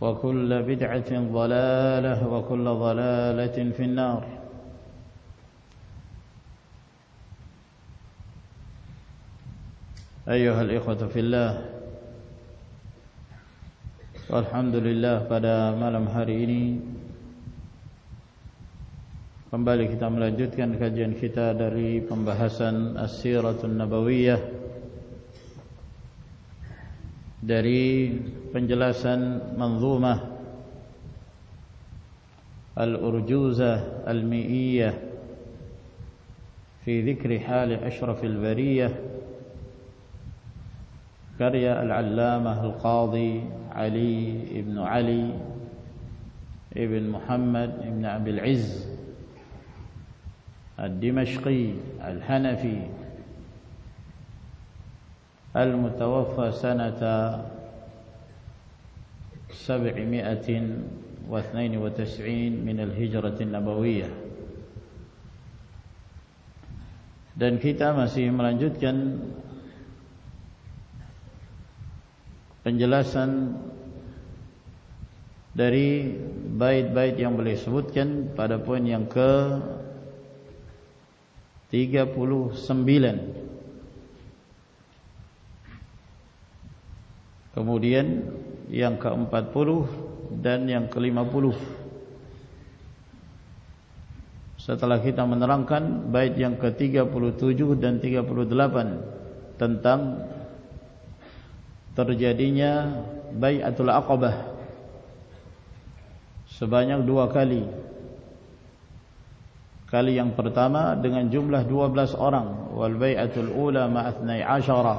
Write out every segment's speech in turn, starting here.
وكل بدعة ضلالة وكل ضلالة في النار أيها الإخوة في الله والحمد لله قد أمال محريني Kembali kita melanjutkan kajian kita dari pembahasan As-Siratul Nabawiyah Dari پنجلا سن منظوم الجوز المکھر اشرف الوری کرقادی علی ابن علی ابن محمد ابن ابل عز الد مشقی الحنفی المتف صنط سبعمائة واثنين وتسعين من الهجرة النبوية dan kita masih melanjutkan penjelasan dari bait-bait yang boleh sebutkan pada poin yang ke 39 کموڈیم پور کلیما پوف ستلا مندر تیگا پلو تجو دن تیگا پلو دلاپن ترجیا بائی اتو سبا کالی پرتاما شرا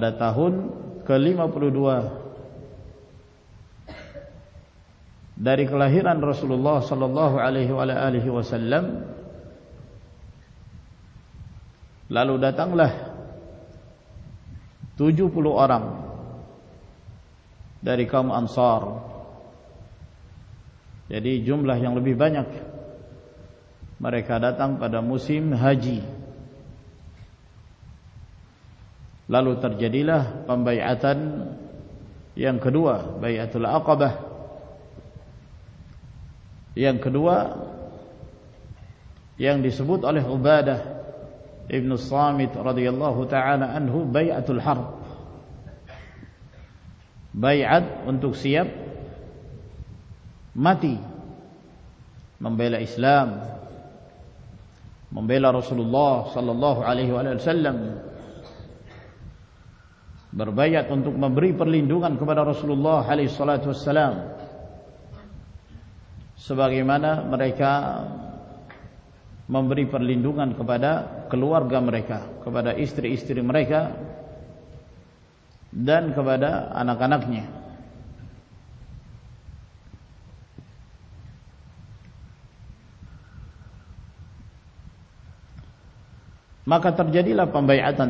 دا تاہ کلیمرہرسول صلی اللہ علیہ وسلم لال تجو پلو آرام داری کم انسار یعنی جم لہ جا بھی بنک مرے کا دا تم کا دا مسیم حجی لالو تر جدیلا ممبئی لسلام ممبئی لسول اللہ صلی اللہ علیہ بر بھائی اتن تک ممبری پرلنڈو خبر رسول اللہ علی سلات وسلام سب مرائی کا لوار گامر کا استری استری مرائی داکان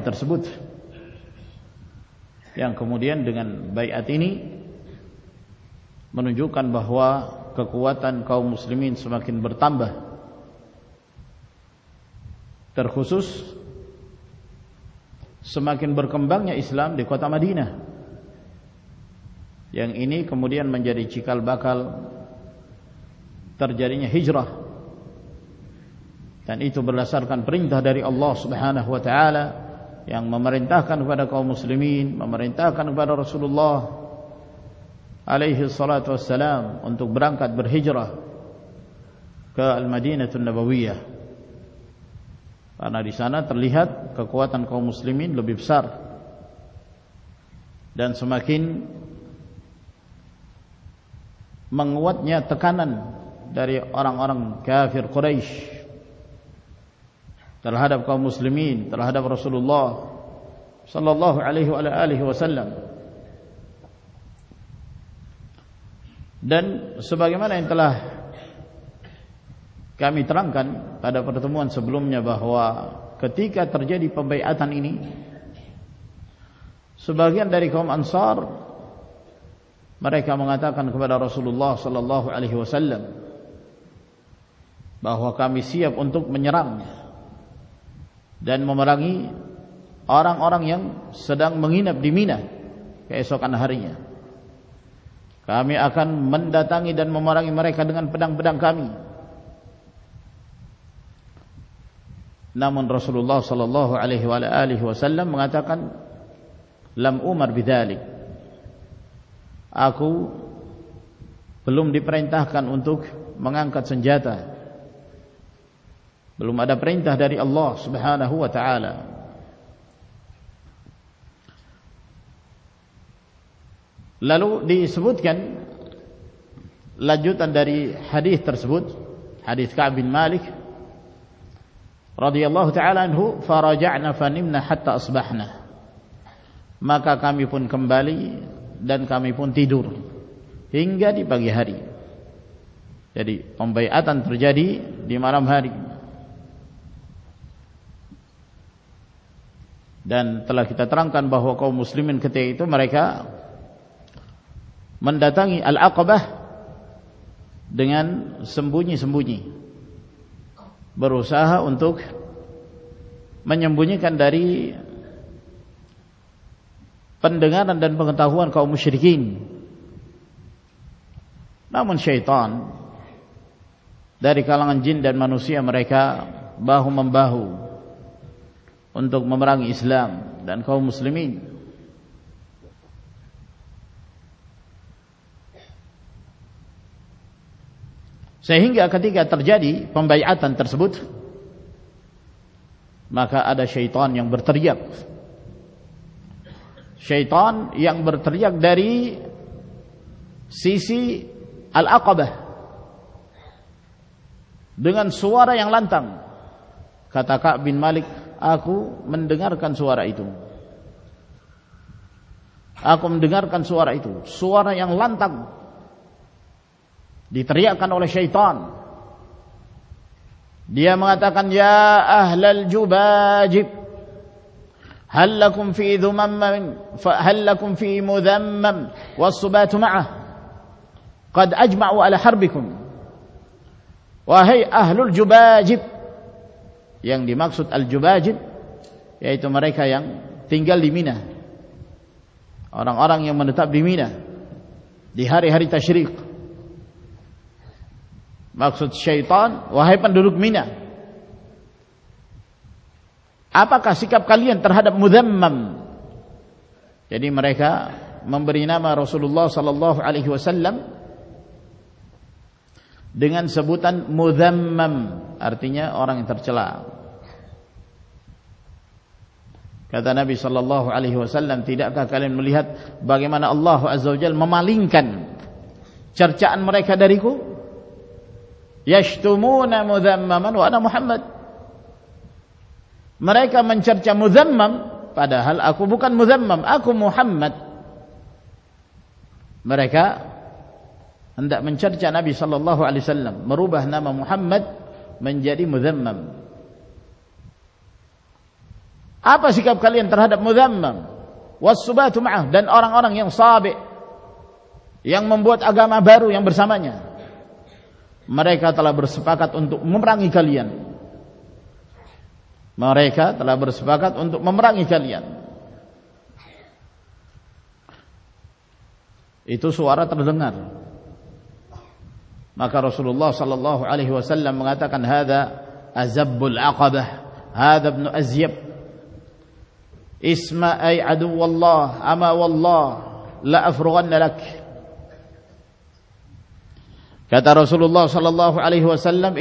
تر سب یاں کموڈین دنگ بائی اتینی منجو کن بہوا کون کو مسلم سما کن بر تمبر خسوس سما کن برقمبل دیکھو تمدی نے یعن انی کموڈین من چیکل باکل ہجرا برسر بھیا یاں ممارن تا کسلیمین ممارن تا رسول اللہ علیہ سلات و السلام انتو بران کات بر حجر نے بہت سانت لیحت مسلیمین لبیسار دن سوا کن منگوتیات کام اور مرے کا منگاتا رسول اللہ صلی اللہ علیہ وسلم بہو کام سی اب انتب منگ ڈن مراگی اور پیسوں کا نا ہریاں کامیا کن من داتا صلی اللہ وغاً آلوم ڈپرائن تحت منگان کر سنجیات belum ada perintah dari Allah Subhanahu wa taala. Lalu disebutkan lanjutan dari hadis tersebut, hadis Ka'ab bin Malik radhiyallahu taala anhu, "Faraja'na fanimna hatta asbahna." Maka kami pun kembali dan kami pun tidur hingga di pagi hari. Jadi pembaiatan terjadi di malam hari. دن تلا کتر کن بہو Muslim ان کھاتے تو مرک منڈا تل کا بہ دیں سمبونی سمبونی بروسا انتوک من بونی کن داری پن دن دن پنتا ہو مشرک نہ داری کا لن جن دن مرکا باہو ہم باہ انتو ممران اسلام دن کا مسلم صحیح گیا گرجاری پمبئی آ تن سبتان یا ترق شیتان ینگر تریکی القن سواران تم کا بن مالک قد على حربكم وهي ہر الجباجب یگ دی مقصد الجوبا جی تو مریکا مینا اور آپ کا سکا یعنی مریکا ممبری رسول اللہ صلی اللہ علیہ وسلم تین چلادا نبی صلی اللہ علیہ وسلم چرچان بی صلی اللہ علیہ مروب محمد مرے کامران مرے کا تلا برسا کہ ممران یہ تو سوار رس اللہ علیح وسلم اسم ایسول اللہ صلی اللہ علی وسلم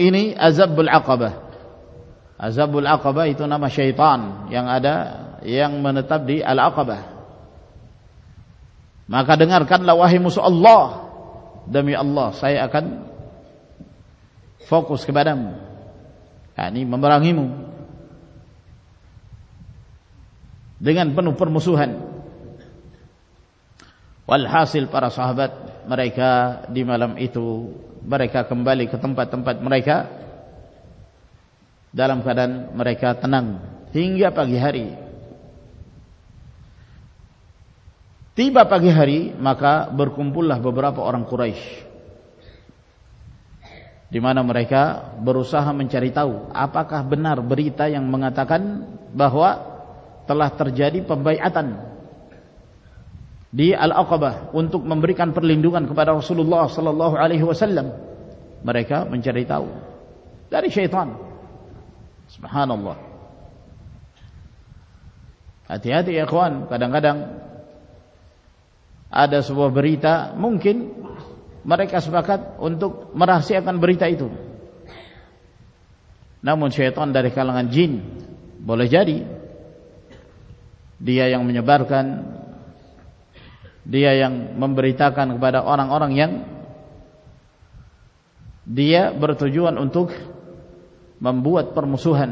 دمی اللہ سی ممرا میگن پنپر مسوحل پارا صحابت مرکل اتو مریکمپت مرائی کا مرکن ہنگیا پگاری تی باپا گی ہری برقم بلا ببرا ریشان کا بروسا ہاں وسلم مرک منچ ریتاؤ شیتوان کدم کدم آدو بہ بریتا ممکن مار کس بات انتقال بریتا من چیتان داری کا لگان جن بولے جاری دیا من بار کن دے مم برتا اورن دیا برے تجوان انتخ ممبوت پر مسوح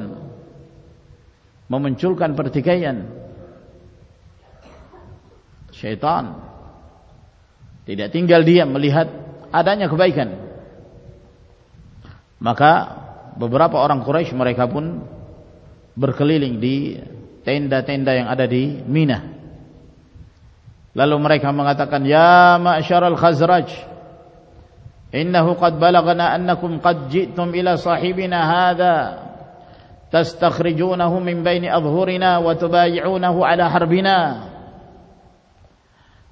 ممن چلکن پر تکن شیتان تین جلدی آدھا نہیں کبئی مقا ببرا پورن خرچ مرائی کا پن برقلی لنگی تین د تین دیں آدھی لال مرکا مغا تکن سرچ نہ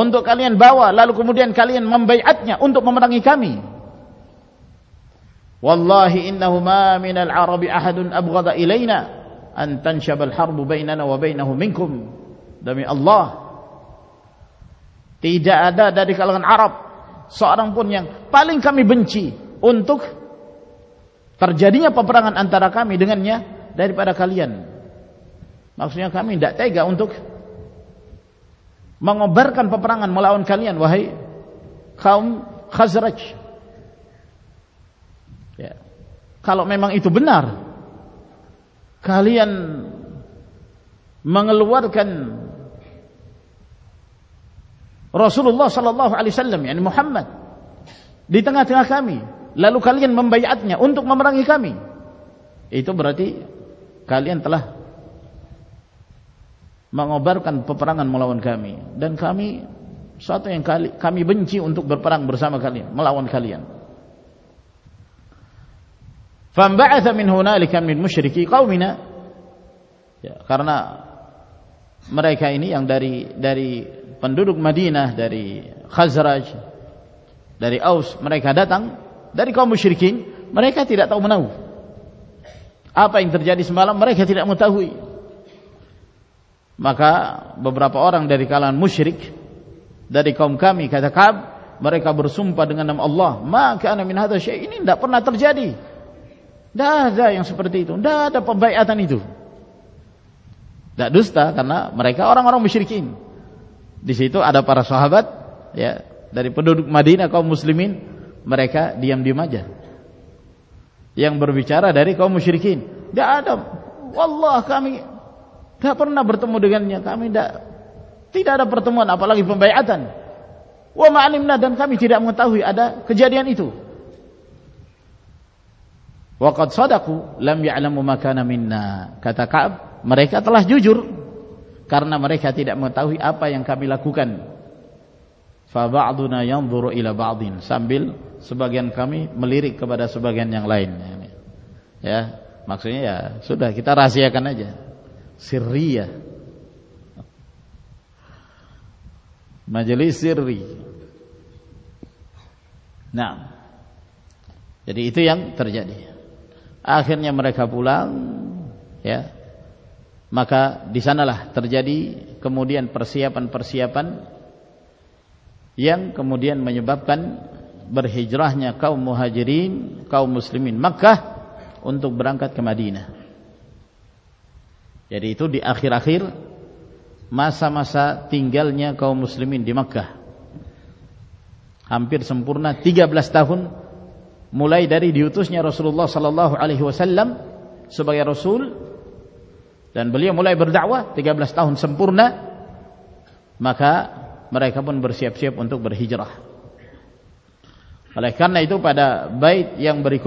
اندوین بابا لالو کمڈین کامیا اندرنگی کمی والی احادن اب گدا لن تنہم تجا داری آرب سم کو پالن کمی بنچی ان تک جن پپراگن ان ترا کا منگنیا داری پارا کام جائے گا ان تک من برکن پپران ملاؤن کالیاں ویزرچو بنیا منگلکن رسول اللہ صلی اللہ علی سلامی محمد دیتا لالو کالین ممبئی آتی ہے انٹوا برانکامی یہ تو براتی کالین تلا برکان پرانا مال ملاً پانبینا لیکن مسرکی کوین کارنا مرائی پنڈرکما داری خاصراج داری اوس مرائی داری کا میرے کی مرکرات آپا جسما مرکھی متأ ہوئی مقا برن در کال مشریق در کم کم کپ بریک سمپا دوں ال ما منجی آئی آتا نیتو دستہ مرکا اور مشرقین دسو ادب سہاگات ماد ن مسلیمین مرکمر در کشرقین نہتمنگ بڑا چیز کجریا نیت وقت سو آکو لمبیا لما کھانا کتاب جور کارنا تین پا ملا کھونا بور سمبل صبح گیان کمی ملر ایک بار سب گیان جانے راجیہ جی سرری مجھے ترجیح آخریک مکا دسانا ترجادی کموڈیا پرسیا پن پرموڈیا کاؤ مہاجرین کا مسلم ان تک برانکی نا ارے تو آخر آخیر تین گل مسلم ہمپور تی گلاستا ہوں ملائی داری رسول علی وسلام سبول بر جا تب تک بر ہاں مل تو پیدا بھائی یہ برق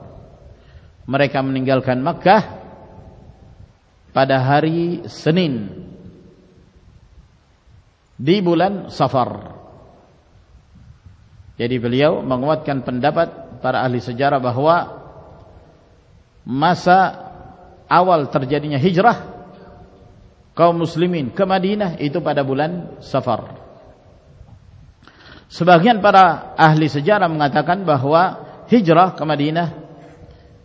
مریکل مکہ بہواسا ہجراسلیم سفر کما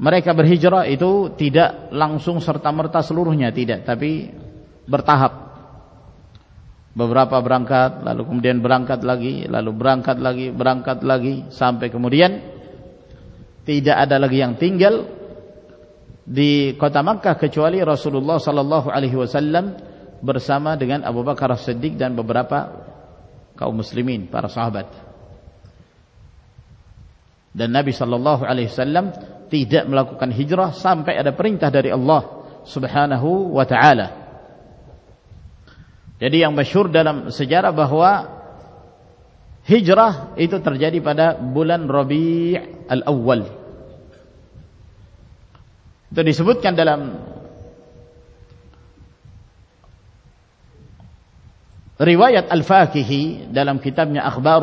مرے کا برجر یہ تو تی دنسا مرتا سلور ہوا تی داپی برتاح ببراپا برانکات لالو کمڈین برانکات لگی لالو برانکات لگی سام پیکن تی دگیان تین گل دیمکا کچوالی رسول اللہ صلی اللہ علی وسلّم برسامہ ببراپاؤ مسلم صل علی مشہور روایت الفا کی تب اخبار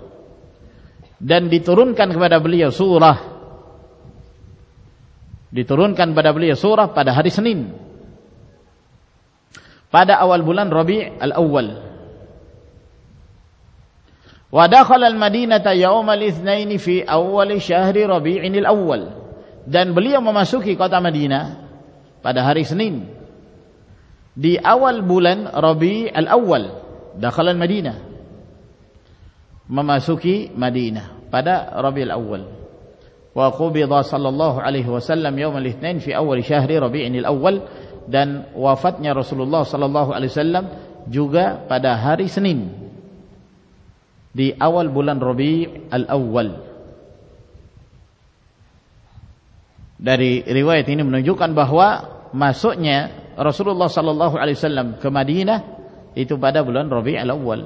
dan diturunkan kepada beliau surah diturunkan kepada beliau surah pada hari Senin pada awal bulan Rabi' al-Awwal wa dakhala al-Madinata yawm al-Itsnain fi awwal shahr Rabi' al-Awwal dan beliau memasuki kota Madinah pada hari Senin di awal bulan Rabi' al-Awwal dakhala al-Madinah مماخی مدین اللہ صلی اللہ علی پدنی جو رسول اللہ صلی اللہ ربی اللہ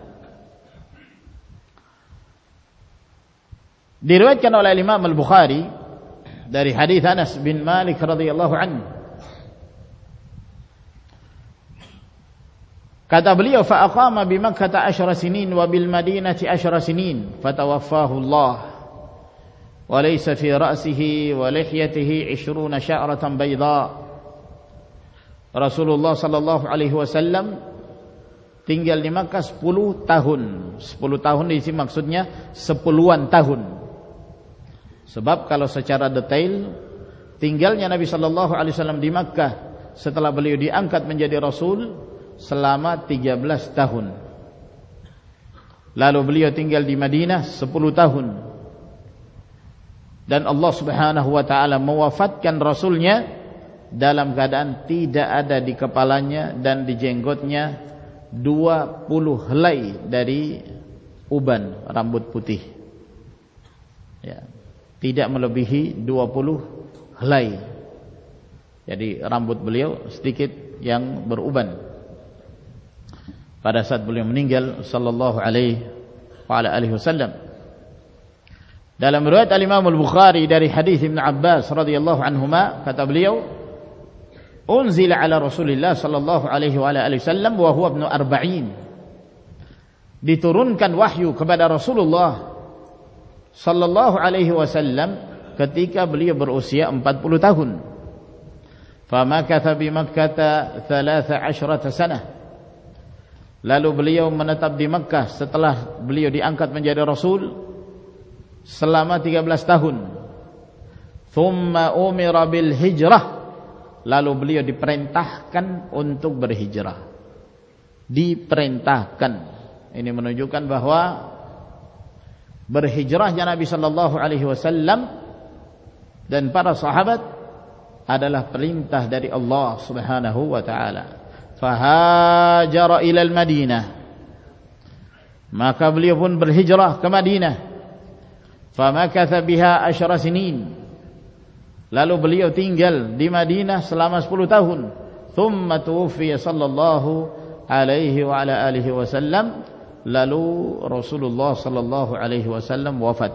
diriwayatkan oleh Imam Al-Bukhari dari hadis Anas bin Malik radhiyallahu anhu kata beliau fa aqama bi Makkah 10 sinin wa bil Madinati 10 sinin fatawaffahu Allah wa laysa fi ra'sihi wa lihyatihi 20 sha'ratan bayda Rasulullah sallallahu alaihi wasallam tinggal di Makkah 10 tahun 10 tahun di sini maksudnya 10-an tahun Sebab kalau secara detail tinggalnya Nabi Shallallahu Alaihi Wasallam di Makkah setelah beliau diangkat menjadi Rasul selama 13 tahun. Lalu beliau tinggal di Madinah 10 tahun. Dan Allah Subhanahu Wa Taala mewafatkan Rasulnya dalam keadaan tidak ada di kepalanya dan di jenggotnya 20 helai dari uban rambut putih. Ya. Yeah. tidak melebihi 20 helai. Jadi rambut beliau sedikit yang beruban. Pada saat beliau meninggal sallallahu alaihi wa ala alihi wasallam. Dalam riwayat Al Imam Al Bukhari dari hadis Ibnu Abbas radhiyallahu anhuma kata beliau Unzila ala Rasulillah sallallahu alaihi wa ala alihi wasallam wa huwa ibn 40 diturunkan wahyu kepada Rasulullah لالو بلیو رین من بہ berhijrahnya Nabi sallallahu alaihi wasallam dan para sahabat adalah perintah dari Allah Subhanahu wa taala. Fahajara ila al-Madinah. Maka beliau pun berhijrah ke Madinah. Famakatha biha asyara sinin. Lalu beliau tinggal di Madinah selama 10 tahun. Thumma tuwfiya sallallahu alaihi wa ala alihi wasallam لال رسول اللہ وسل اللہ علی وسلم وفت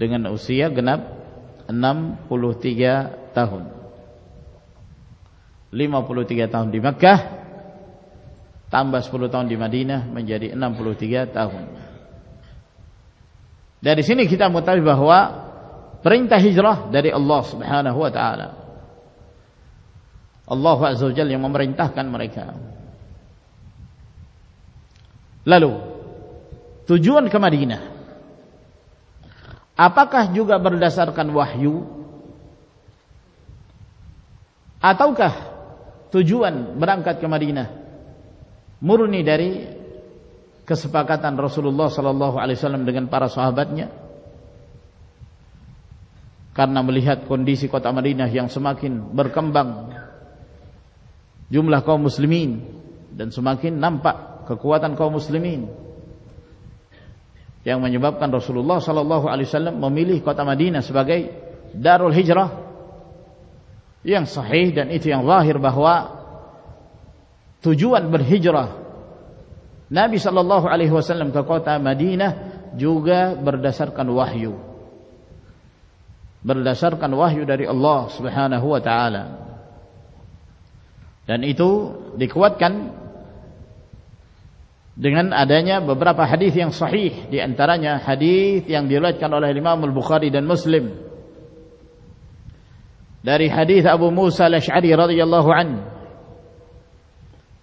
دنگن اسی عنم پلوتی گیا پلوتی گیا تاحی مک تم بس پولی مادی نہ ہیروہ اللہ مرکن لالو تجوان کے مراکاہ جگ ابرکن ویو آتوکا تجوان مرانکات کے مارے مرنی ڈیری کسپات رسول اللہ صلی اللہ علیہ سلام لگن پارسہدہ کارنام کنڈیسی کو تمار سما کن برکم بن جملہ کو مسلمین دن سما کن نامپا kekuatan kaum muslimin yang menyebabkan Rasulullah sallallahu alaihi wasallam memilih kota Madinah sebagai darul hijrah yang sahih dan itu yang zahir bahwa tujuan berhijrah Nabi sallallahu alaihi wasallam ke kota Madinah juga berdasarkan wahyu berdasarkan wahyu dari Allah Subhanahu wa taala dan itu dikuatkan dengan adanya beberapa hadis yang sahih di antaranya hadis yang diriwayatkan oleh Imam Al-Bukhari dan Muslim dari hadis Abu Musa Al-Asy'ari radhiyallahu an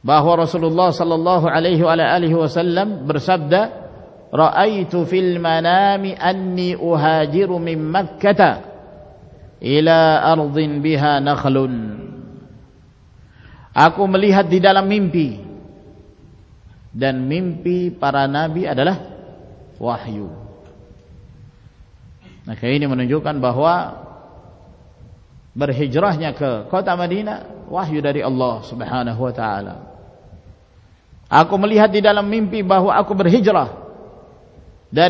bahwa Rasulullah sallallahu alaihi wa alihi wasallam bersabda ra'aitu fil manami anni uhajiru min Makkah ila ardhin biha nakhlun Aku melihat di dalam mimpi منجوان بہوا بر حجر آتی آو بر حجر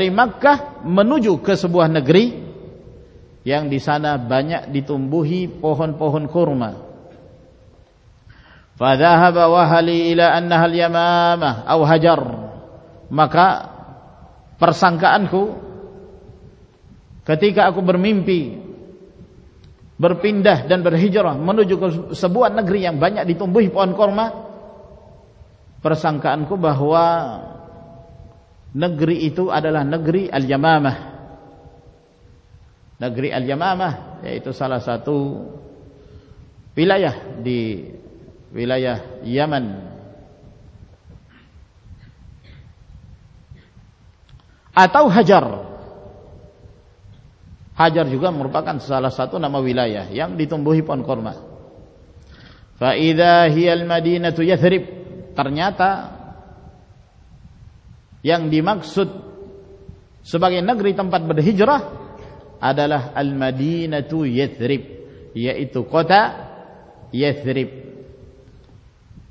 منجوح نگری یا بن بوہی پوہن پوہن کو پدہ بہلی حال آجر مک پرسان کب کتی کب کومپی بر پن دہ دن بر حجور منوجو کو سبوا نگری آج بہت ان کو پرسان کب بہوا نگری ات آگری آلجما نگری آلجما اتو سلاسا تو پیلیا دی ویل ہر سلس نم ویپکس نیت ہل مین تو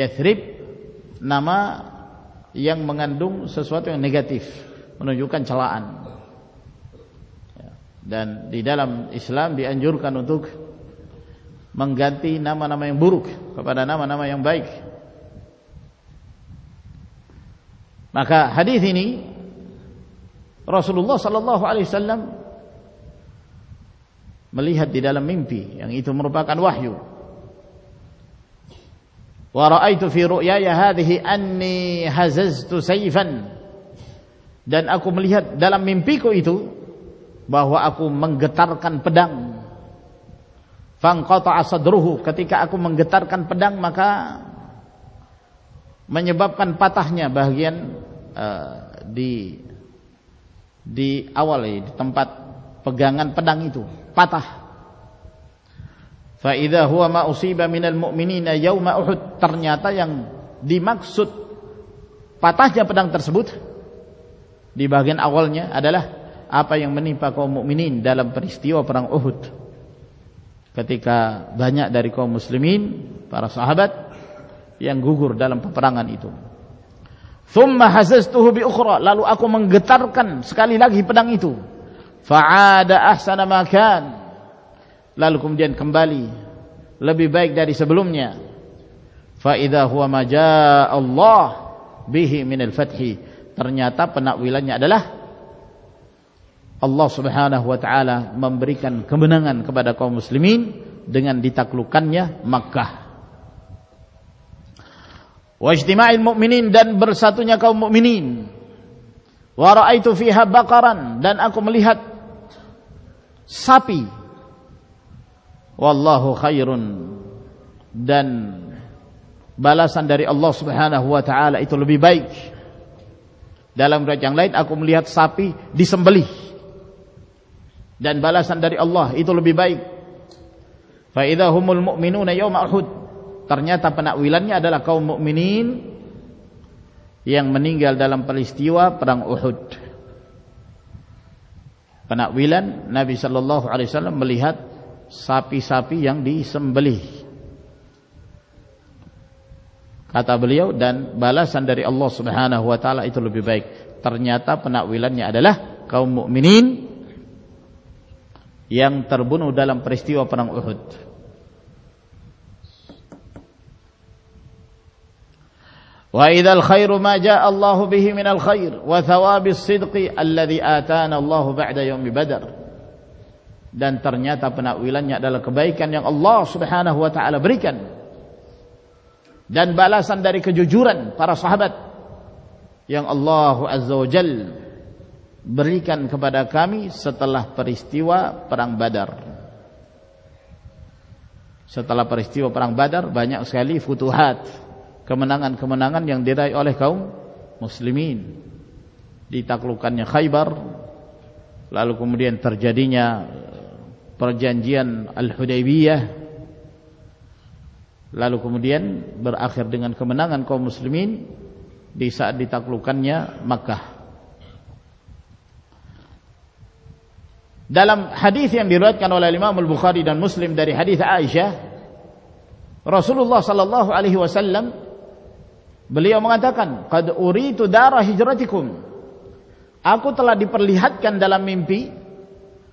یسریف نام یوں منگانگیف ان چلاتی اسلام بھی انجور کان دکھ منگانتی مرخم بائک di dalam mimpi yang itu merupakan wahyu منگ تارکن پڈنگ پن کو تو آسو درکا کو منگ ترکن پدنگ مجھے باپ پاتا بہ گی آوال پگن پد پاتا سبت دی باگین آگول آپ منی پا کو مو من ڈالم پریشتی اہت کتی کا داری کو مسلمین صحابت یعن گھگر ڈالم پپرنگان لال آکوم لگا لال کم جین کمبالی لبی سے اللہ مکم گیا ڈالم پلیو پرہتن نبی صلی اللہ علیہ sapi-sapi yang disembelih. Kata beliau dan balasan dari Allah Subhanahu wa taala itu lebih baik. Ternyata penakwilannya adalah kaum mukminin yang terbunuh dalam peristiwa perang Uhud. Wa idzal khairu ma jaa Allahu bihi min al khair wa thawabi as-sidqi alladhi aatana Allahu ba'da yaumi badar. اپنا پرست پرت خیبر لالو کم تر جدین لالو کم بر آخر دن کو مسلیمین Muslim داری رسول اللہ علی وسلم بھلی ہمارا آپ دلام ایمپی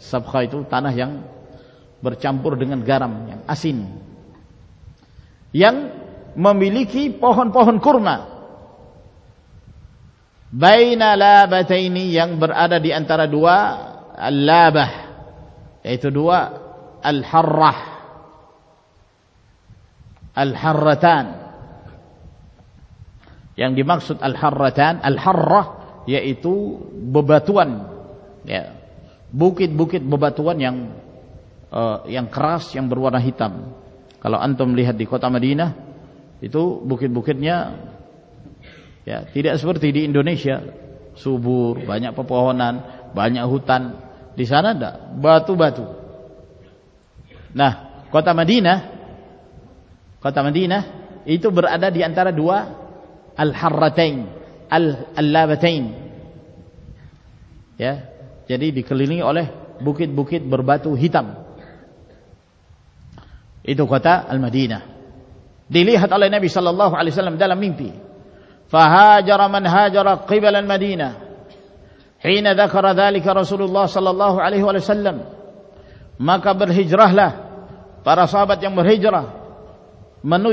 سب خی تو چمپور درم اچھی ممی لہن پہن کورن بینی برتر مقصد الحرن الحر bukit-bukit bebatuan yang uh, yang keras yang berwarna hitam. Kalau antum lihat di kota Madinah itu bukit-bukitnya ya tidak seperti di Indonesia subur banyak pepohonan banyak hutan di sana ada batu-batu. Nah kota Madinah kota Madinah itu berada di antara dua al-harratain al-labatain. Ya, من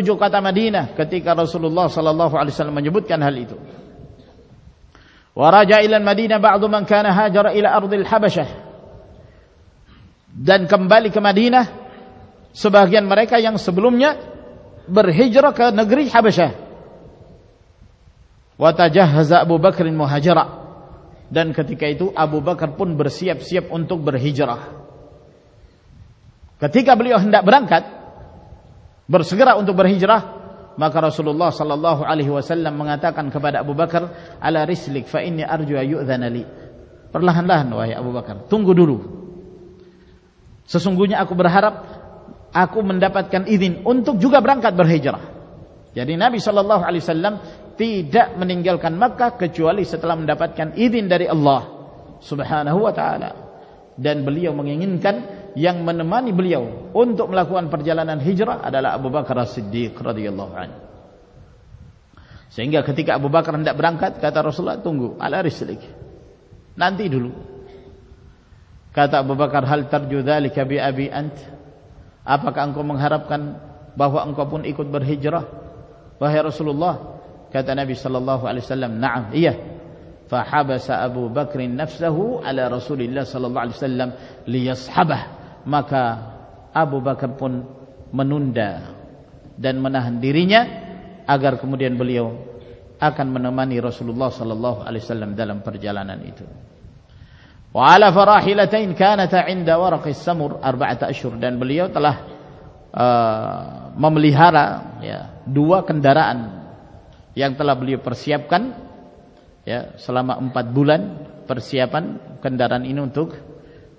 جو اللہ مجبت بعض من كان هاجر dan kembali ke Madinah sebagian mereka yang sebelumnya berhijrah ke negeri Habasyah wa tajahhaza Abu Bakr muhajira dan ketika itu Abu Bakar pun bersiap-siap untuk berhijrah ketika beliau hendak berangkat bersegera untuk berhijrah با کر سولہ صلی اللہ علی سلام منگا خبر ابو بکر آل race لکھا اور جن پر لہن لہن بخر تنگو نو سسنگ برحر آپ کو منڈاپاتا برن بڑھے جرا جبھی صلی اللہ علی سلام تب منیچولی سترہ من ڈپاتین یعن من من بلیا ان تب ملاقال رسول ناندی ڈھولا بابا کار حال ترجوی آپ کا منگارپ کم بہو ان کو اپن اکوت بر حجر بہ رسول مخا آبو باقی پن منڈا دن دغر قم بلی آن مانی رسل سلام در جان کا رکھ سمور اس بولیو مملی ہاروا کن درآنگ پارسیپ کنام بلان پارسیپن کنڈرانٹ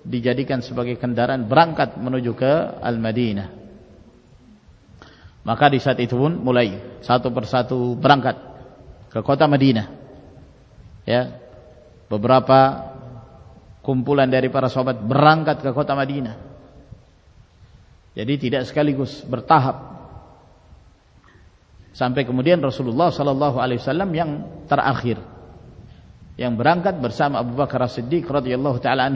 برانکاتی رسول اللہ صلی اللہ علیہ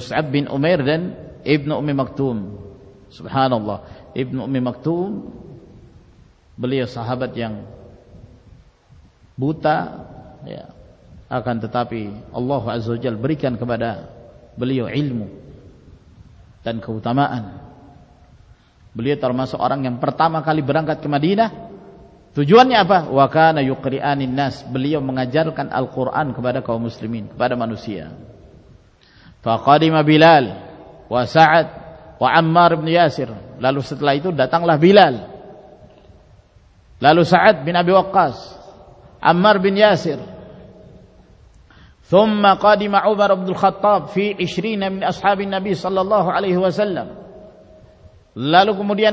صحاب ترما سو اور مسلمان لالوت لوگ لال لال صلی اللہ علیہ وسلم لالو کمیاں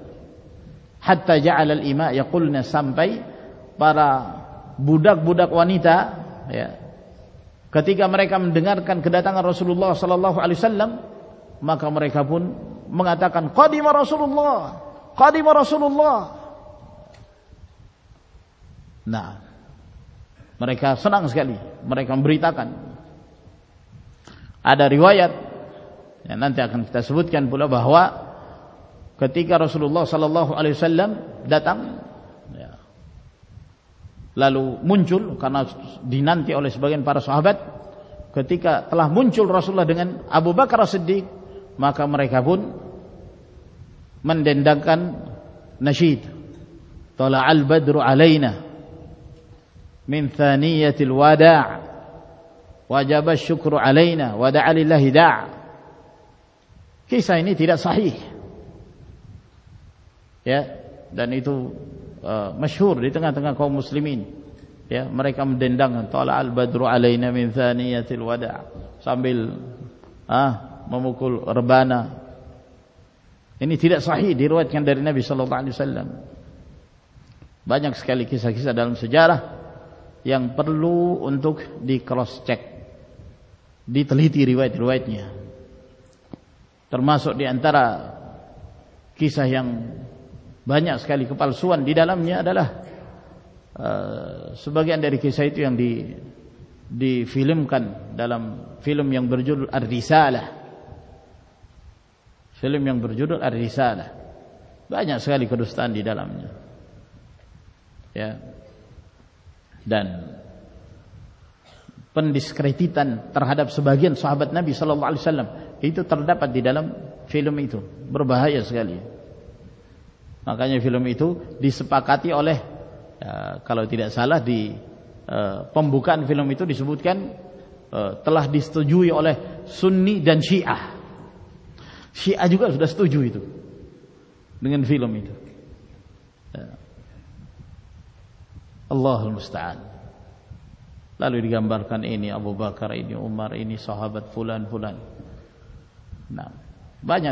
میرے کام ڈگر رسول اللہ علیہ ماپنگ رسول اُن نہ سنا مریکا سبت بہو کتک رسول اللہ سلام دتم لال منچول کا دن ابو بک راک مندین ڈکن نشید ودا وجہ شکر ودا ل تیری صاحب مشہور بجنسا سجارا ین پر لو انک دیوائت ریوائترا سہ یا banyak sekali kepalsuan di dalamnya adalah uh, sebagian dari kisah itu yang di difilmkan dalam film yang berjudul Ar-Risalah. Film yang berjudul Ar-Risalah. Banyak sekali kedustaan di dalamnya. Ya. Dan pendiskreditan terhadap sebagian sahabat Nabi sallallahu alaihi wasallam itu terdapat di dalam film itu. Berbahaya sekali. Ya. لال گمبر خان سب فلن فن بعض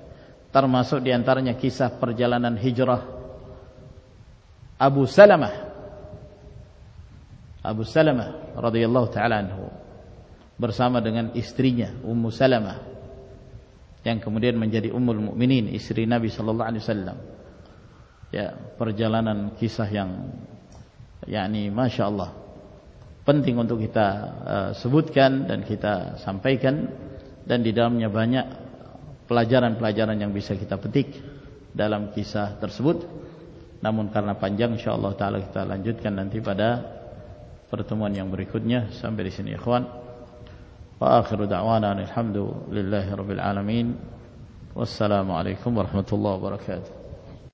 تر مسٹا پرجلان استرین منجری اسری نبی صلی اللہ علی اللہ پن تک گیتا سبوت خان دن گیتا سمپے کن پلاجارن پلاں ساخیتا پتیم کیسا کرنا پنجنگ رب المین السلام علیکم و رحمۃ اللہ وبرکاتہ